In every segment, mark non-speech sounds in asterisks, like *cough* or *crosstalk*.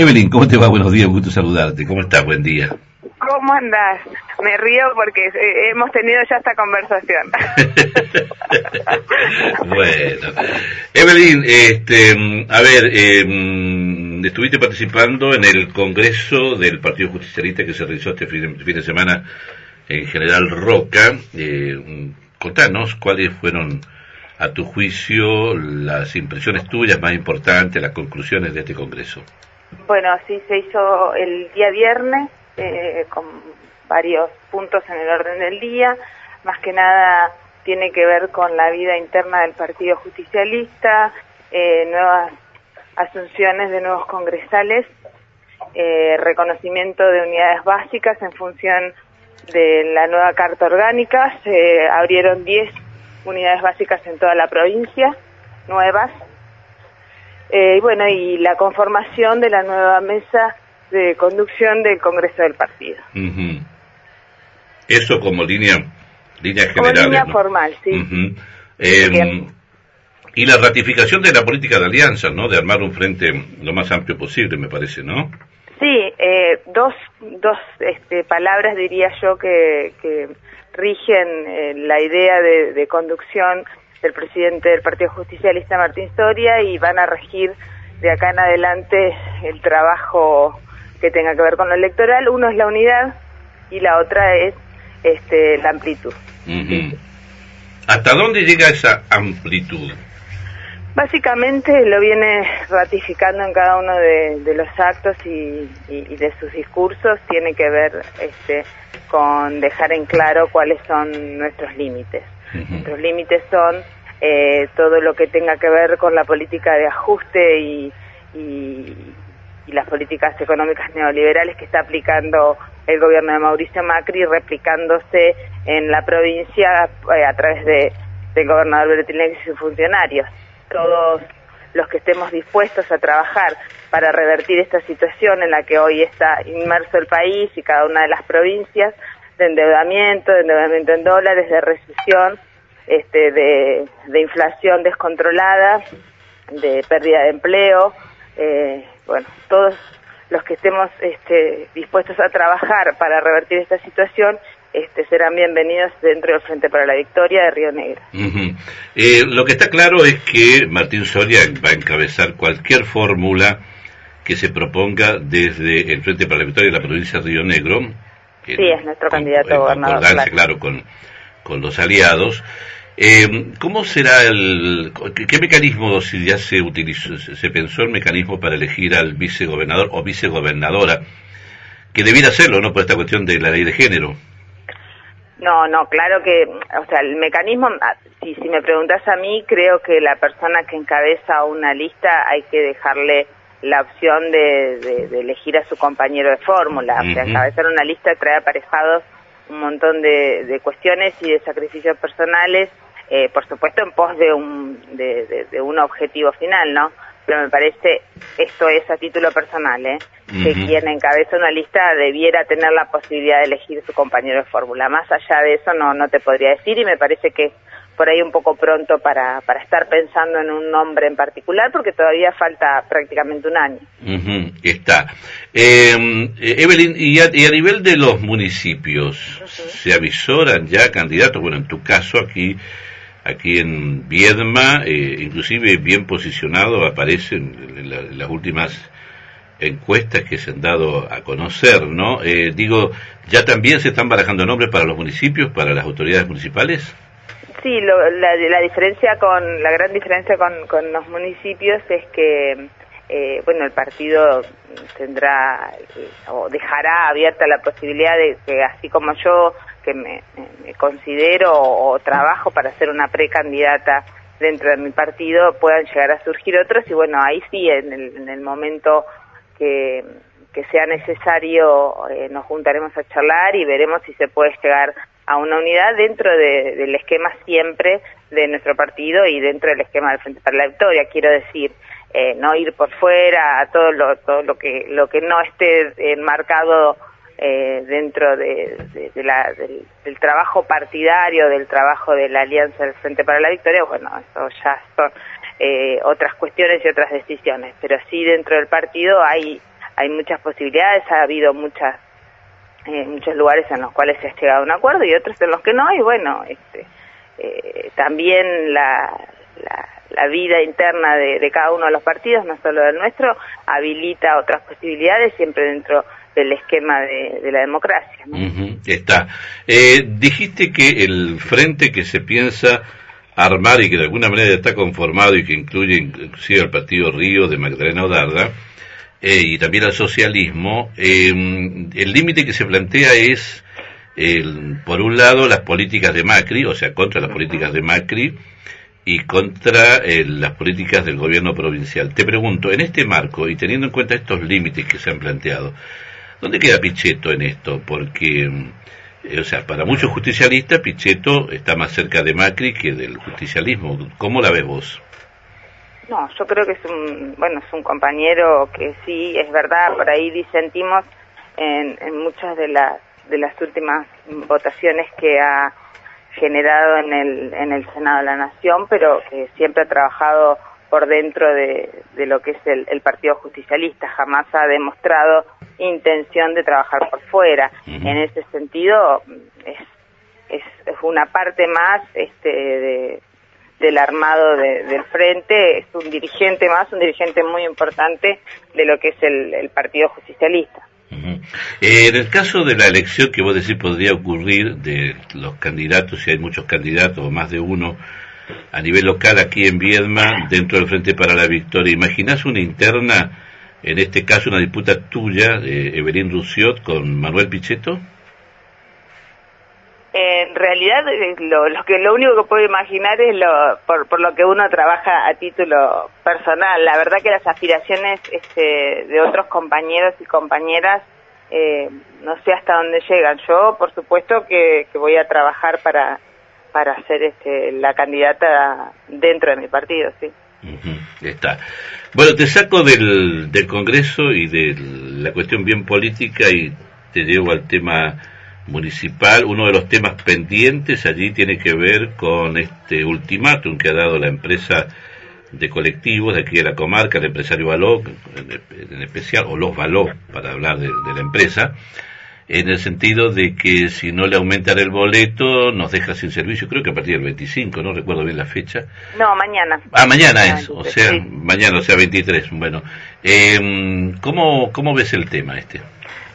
Evelyn, ¿cómo te va? Buenos días, un gusto saludarte. ¿Cómo estás? Buen día. ¿Cómo andás? Me río porque eh, hemos tenido ya esta conversación. *laughs* bueno, Evelyn, este, a ver, eh, estuviste participando en el Congreso del Partido Justicialista que se realizó este fin de, semana en General Roca. Eh, contanos cuáles fueron, a tu juicio, las impresiones tuyas más importantes, las conclusiones de este Congreso. Bueno, sí se hizo el día viernes eh, con varios puntos en el orden del día. Más que nada tiene que ver con la vida interna del Partido Justicialista, eh, nuevas asunciones de nuevos congresales, eh, reconocimiento de unidades básicas en función de la nueva Carta Orgánica. Se abrieron 10 unidades básicas en toda la provincia, nuevas, eh, y bueno, y la conformación de la nueva mesa de conducción del Congreso del Partido. Eso como línea, línea general. Como línea formal, sí. Em, y la ratificación de la política de alianza, ¿no? De armar un frente lo más amplio posible, me parece, ¿no? Sí, eh, dos, dos este, palabras diría yo que, que rigen eh, la idea de, de conducción del presidente del Partido Justicialista Martín Soria y van a regir de acá en adelante el trabajo que tenga que ver con lo electoral. Uno es la unidad y la otra es este, la amplitud. ¿Hasta dónde llega esa amplitud? Básicamente lo viene ratificando en cada uno de, los actos y, de sus discursos, tiene que ver este, con dejar en claro cuáles son nuestros límites. Nuestros límites son eh, todo lo que tenga que ver con la política de ajuste y, las políticas económicas neoliberales que está aplicando el gobierno de Mauricio Macri, replicándose en la provincia eh, a través de, del gobernador Beretinex y sus funcionarios. Todos los que estemos dispuestos a trabajar para revertir esta situación en la que hoy está inmerso el país y cada una de las provincias, de endeudamiento, de endeudamiento en dólares, de recesión, este, de, inflación descontrolada, de pérdida de empleo, eh, bueno, todos los que estemos este, dispuestos a trabajar para revertir esta situación este, serán bienvenidos dentro del Frente para la Victoria de Río Negro. Eh, lo que está claro es que Martín Soria va a encabezar cualquier fórmula que se proponga desde el Frente para la Victoria de la provincia de Río Negro. Sí, es nuestro candidato a gobernador. Claro, con, con los aliados. Eh, ¿Cómo será el, qué, mecanismo, si ya se utilizó, se pensó el mecanismo para elegir al vicegobernador o vicegobernadora, que debiera hacerlo, ¿no? Por esta cuestión de la ley de género. No, no, claro que, o sea, el mecanismo, ah, si, si me preguntas a mí, creo que la persona que encabeza una lista hay que dejarle la opción de, elegir a su compañero de fórmula. O sea, encabezar una lista trae aparejados un montón de, cuestiones y de sacrificios personales, eh, por supuesto en pos de un, de, un objetivo final, ¿no? Pero me parece, esto es a título personal, ¿eh? que quien encabeza una lista debiera tener la posibilidad de elegir su compañero de fórmula. Más allá de eso no, no te podría decir y me parece que por ahí un poco pronto para, para estar pensando en un nombre en particular, porque todavía falta prácticamente un año. está. Em, eh, Evelyn, y a, nivel de los municipios, ¿se avisoran ya candidatos? Bueno, en tu caso aquí aquí en Viedma, eh, inclusive bien posicionado, aparecen en, las últimas encuestas que se han dado a conocer, ¿no? Eh, digo, ¿ya también se están barajando nombres para los municipios, para las autoridades municipales? Sí, la, diferencia con la gran diferencia con, con los municipios es que eh, bueno el partido tendrá eh, o dejará abierta la posibilidad de que así como yo que me, considero o, trabajo para ser una precandidata dentro de mi partido puedan llegar a surgir otros. Y bueno ahí sí en el, en el momento que que sea necesario eh, nos juntaremos a charlar y veremos si se puede llegar a una unidad dentro del esquema siempre de nuestro partido y dentro del esquema del Frente para la Victoria. Quiero decir, eh, no ir por fuera a todo lo, todo lo que lo que no esté enmarcado eh, dentro de, la, del, trabajo partidario, del trabajo de la Alianza del Frente para la Victoria, bueno, eso ya son eh, otras cuestiones y otras decisiones, pero sí dentro del partido hay hay muchas posibilidades, ha habido muchas eh, muchos lugares en los cuales se ha llegado a un acuerdo y otros en los que no, y bueno, este, eh, también la, la, vida interna de, cada uno de los partidos, no solo del nuestro, habilita otras posibilidades siempre dentro del esquema de, la democracia. Está. Eh, dijiste que el frente que se piensa armar y que de alguna manera está conformado y que incluye inclusive al partido Río de Magdalena Odarda, eh, y también al socialismo, em, el límite que se plantea es, por un lado, las políticas de Macri, o sea, contra las políticas de Macri y contra eh, las políticas del gobierno provincial. Te pregunto, en este marco y teniendo en cuenta estos límites que se han planteado, ¿dónde queda Pichetto en esto? Porque, eh, o sea, para muchos justicialistas, Pichetto está más cerca de Macri que del justicialismo. ¿Cómo la ves vos? No, yo creo que es un, bueno, es un compañero que sí, es verdad, por ahí disentimos en, en muchas de las, de las últimas votaciones que ha generado en el, en el Senado de la Nación, pero que siempre ha trabajado por dentro de, de lo que es el, el, Partido Justicialista, jamás ha demostrado intención de trabajar por fuera. En ese sentido, es, es, es, una parte más este, de, del armado del frente, es un dirigente más, un dirigente muy importante de lo que es el, Partido Justicialista. Eh, en el caso de la elección que vos decís podría ocurrir de los candidatos, si hay muchos candidatos o más de uno a nivel local aquí en Viedma, dentro del Frente para la Victoria, ¿imaginás una interna, en este caso una disputa tuya, de Evelyn Rusiot con Manuel Pichetto? En realidad eh, lo, que lo único que puedo imaginar es lo por, por lo que uno trabaja a título personal. La verdad que las aspiraciones este, de otros compañeros y compañeras eh, no sé hasta dónde llegan. Yo por supuesto que, que voy a trabajar para para ser este, la candidata dentro de mi partido sí. Está. Bueno te saco del del Congreso y de la cuestión bien política y te llevo al tema municipal, uno de los temas pendientes allí tiene que ver con este ultimátum que ha dado la empresa de colectivos de aquí de la comarca, el empresario Való, en especial, o los Való, para hablar de, la empresa, en el sentido de que si no le aumentan el boleto, nos deja sin servicio, creo que a partir del 25, no recuerdo bien la fecha. No, mañana. Ah, mañana es, o sea, mañana, o sea, 23. Bueno, eh, ¿cómo, ¿cómo ves el tema este?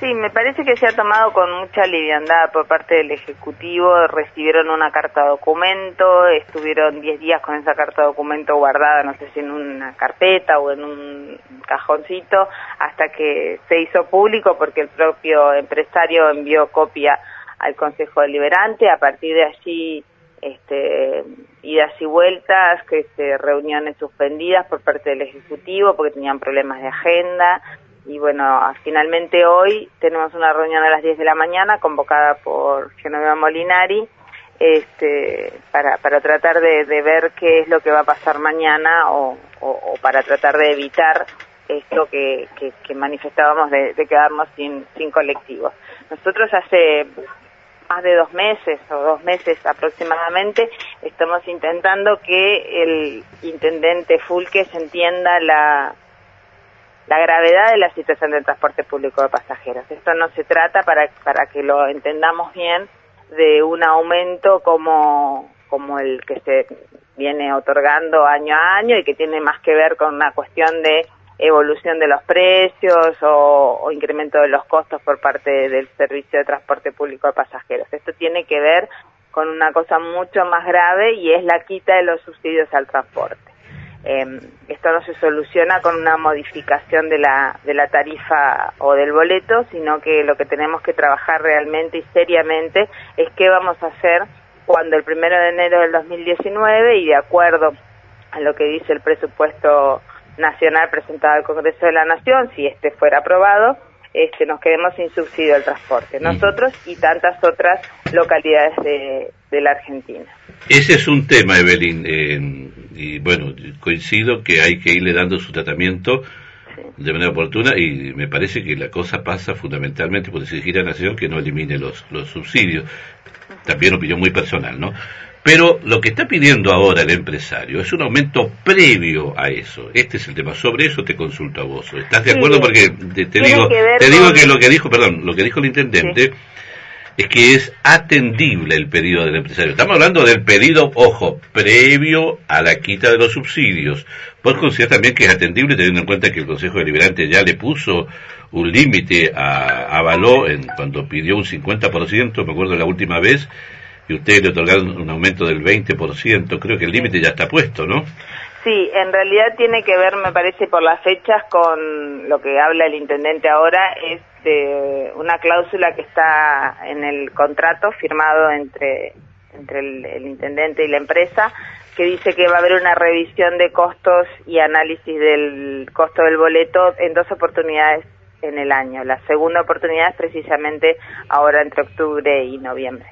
Sí, me parece que se ha tomado con mucha liviandad por parte del Ejecutivo. Recibieron una carta documento, estuvieron 10 días con esa carta documento guardada, no sé si en una carpeta o en un cajoncito, hasta que se hizo público porque el propio empresario envió copia al Consejo Deliberante. A partir de allí, este, idas y vueltas, que este, reuniones suspendidas por parte del Ejecutivo porque tenían problemas de agenda y bueno, finalmente hoy tenemos una reunión a las 10 de la mañana convocada por Genoveva Molinari este, para, para tratar de, ver qué es lo que va a pasar mañana o, o, para tratar de evitar esto que, que, manifestábamos de, quedarnos sin, sin colectivos. Nosotros hace más de dos meses o dos meses aproximadamente estamos intentando que el intendente Fulques entienda la la gravedad de la situación del transporte público de pasajeros. Esto no se trata, para, para que lo entendamos bien, de un aumento como, como el que se viene otorgando año a año y que tiene más que ver con una cuestión de evolución de los precios o, o, incremento de los costos por parte del servicio de transporte público de pasajeros. Esto tiene que ver con una cosa mucho más grave y es la quita de los subsidios al transporte. Eh, esto no se soluciona con una modificación de la, de la tarifa o del boleto, sino que lo que tenemos que trabajar realmente y seriamente es qué vamos a hacer cuando el primero de enero del 2019 y de acuerdo a lo que dice el presupuesto nacional presentado al Congreso de la Nación, si este fuera aprobado, este, nos quedemos sin subsidio al transporte, nosotros y tantas otras localidades de, de la Argentina. Ese es un tema, Evelyn, eh, y bueno, coincido que hay que irle dando su tratamiento de manera oportuna y me parece que la cosa pasa fundamentalmente por exigir a la Nación que no elimine los, los subsidios. También opinión muy personal, ¿no? Pero lo que está pidiendo ahora el empresario es un aumento previo a eso. Este es el tema. Sobre eso te consulto a vos. ¿Estás de acuerdo? Porque te, digo, te digo que lo que dijo, perdón, lo que dijo el intendente es que es atendible el pedido del empresario. Estamos hablando del pedido, ojo, previo a la quita de los subsidios. Vos consideras también que es atendible teniendo en cuenta que el Consejo Deliberante ya le puso un límite a, a Való en, cuando pidió un 50%, me acuerdo la última vez, y ustedes le otorgaron un aumento del 20%, creo que el límite ya está puesto, ¿no? Sí, en realidad tiene que ver, me parece, por las fechas con lo que habla el intendente ahora, es de una cláusula que está en el contrato firmado entre, entre el, intendente y la empresa, que dice que va a haber una revisión de costos y análisis del costo del boleto en dos oportunidades en el año. La segunda oportunidad es precisamente ahora entre octubre y noviembre.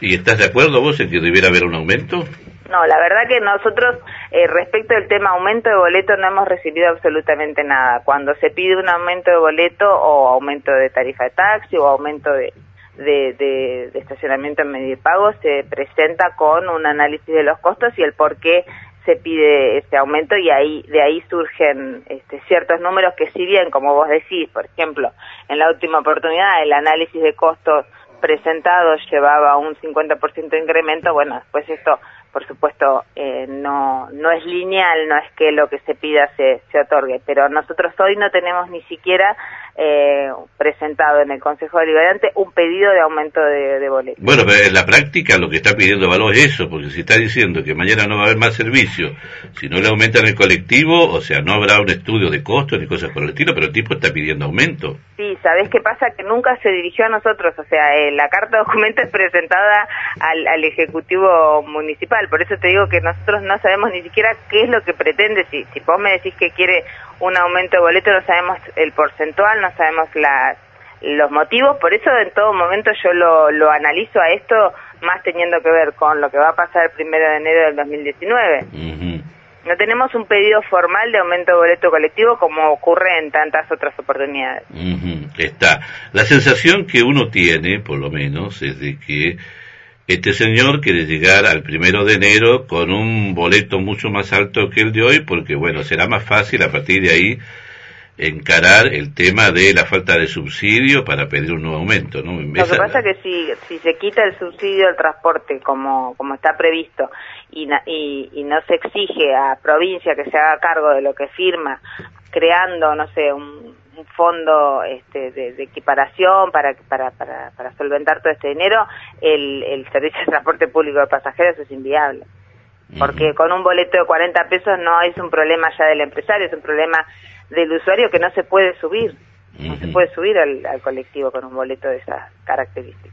¿Y estás de acuerdo vos en que debiera haber un aumento? No, la verdad que nosotros eh, respecto del tema aumento de boleto no hemos recibido absolutamente nada. Cuando se pide un aumento de boleto o aumento de tarifa de taxi o aumento de, de, estacionamiento en medio de pago, se presenta con un análisis de los costos y el por qué se pide este aumento y ahí de ahí surgen este, ciertos números que si bien como vos decís por ejemplo en la última oportunidad el análisis de costos presentado llevaba un 50% de incremento bueno después esto por supuesto, eh, no, no es lineal, no es que lo que se pida se, se otorgue, pero nosotros hoy no tenemos ni siquiera eh, presentado en el Consejo Deliberante un pedido de aumento de, de boletos. Bueno, pero en la práctica lo que está pidiendo Valor es eso, porque si está diciendo que mañana no va a haber más servicio, si no le aumentan el colectivo, o sea, no habrá un estudio de costos ni cosas por el estilo, pero el tipo está pidiendo aumento. Sí, ¿sabés qué pasa? Que nunca se dirigió a nosotros, o sea, eh, la carta de documento es presentada al, al Ejecutivo Municipal por eso te digo que nosotros no sabemos ni siquiera qué es lo que pretende. Si, si vos me decís que quiere un aumento de boleto, no sabemos el porcentual, no sabemos los motivos. Por eso en todo momento yo lo, lo analizo a esto más teniendo que ver con lo que va a pasar el primero de enero del 2019. No tenemos un pedido formal de aumento de boleto colectivo como ocurre en tantas otras oportunidades. Está. La sensación que uno tiene, por lo menos, es de que este señor quiere llegar al primero de enero con un boleto mucho más alto que el de hoy, porque bueno, será más fácil a partir de ahí encarar el tema de la falta de subsidio para pedir un nuevo aumento, ¿no? Lo que pasa es que si, si se quita el subsidio al transporte como, como está previsto y, y, y no se exige a provincia que se haga cargo de lo que firma, creando, no sé, un, un fondo este, de, equiparación para, para, para, para, solventar todo este dinero, el, el servicio de transporte público de pasajeros es inviable. Porque con un boleto de 40 pesos no es un problema ya del empresario, es un problema del usuario que no se puede subir. No se puede subir al colectivo con un boleto de esas características.